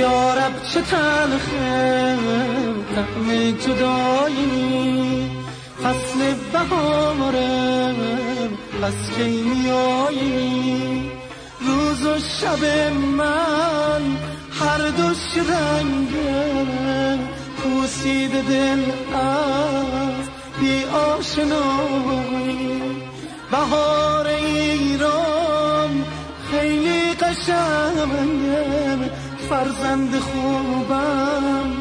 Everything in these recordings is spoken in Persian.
یارب چه تلخه طعم جدایی فصل بهاره پس کی میایی. روز و شب من هر دوش رنگه پوسید دل از بی آشنایی. بهار ایران خیلی قشنگه فرزند خوبم.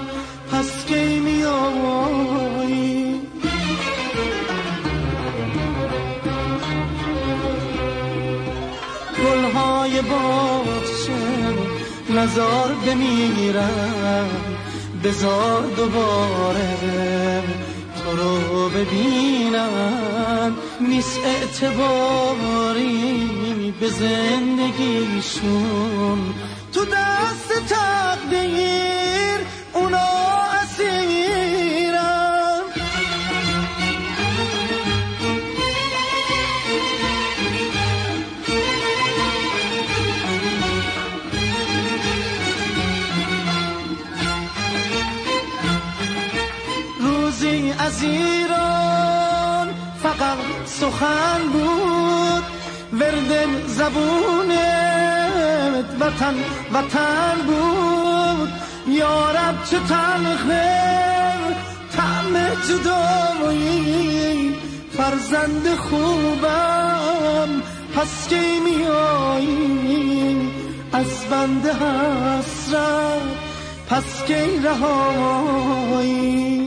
پس کی میایی گلهای باغچه نزار بمیرم. بزار دوباره تو رو ببینم. نیست اعتباری. به زندگیشون. تو دست تقدیر اونا اسیرم روزی از ایران فقط سخن بود. ورد زبونت وطن وطن بود. یارب چه تلخه طعم جدایی فرزند خوبم پس کی میایی؟ از بند حسرت پس کی رهایی؟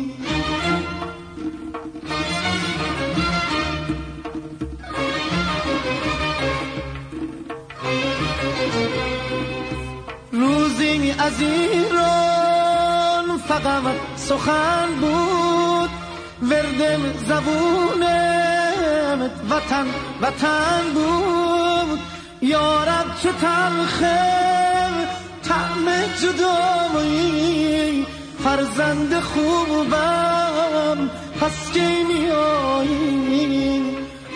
روزی از ایران فقط سخن بود. وردم زبونم وطن وطن بود. یارب چه تلخه طعم جدایی فرزند خوبم. پس کی میایی؟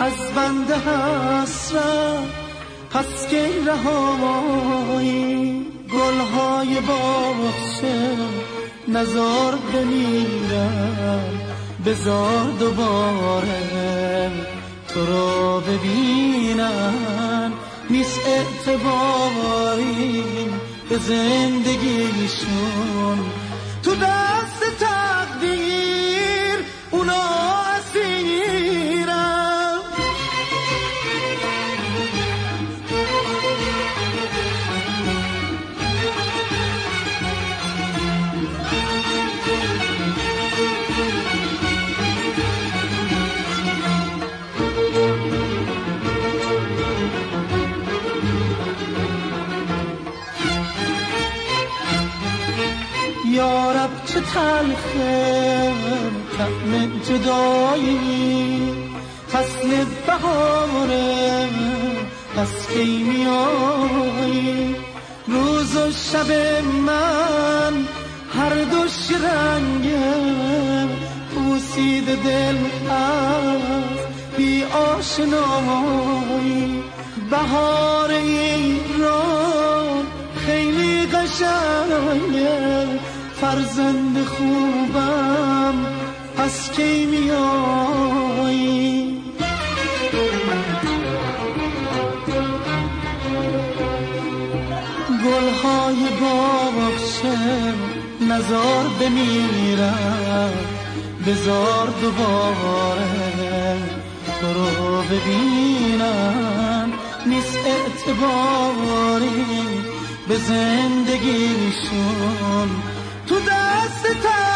از بند حسرت. پس کی رهایی؟ گلهای باغچه نزار بمیرم. بزار دوباره تو رو ببینم. نیست اعتباری به زندگیشون. تو دست یارب چه تلخه طعم جدایی. فصل بهاره پس کی میایی روز و شب من هر دوش رنگه پوسید دل از بی آشنایی. بهار ایران خیلی قشنگه. فرزند خوبم پس کی میایی گلهای باغچه نزار بمیرم بزار دوباره تو رو ببینم. نیست اعتباری به زندگیشون تو دست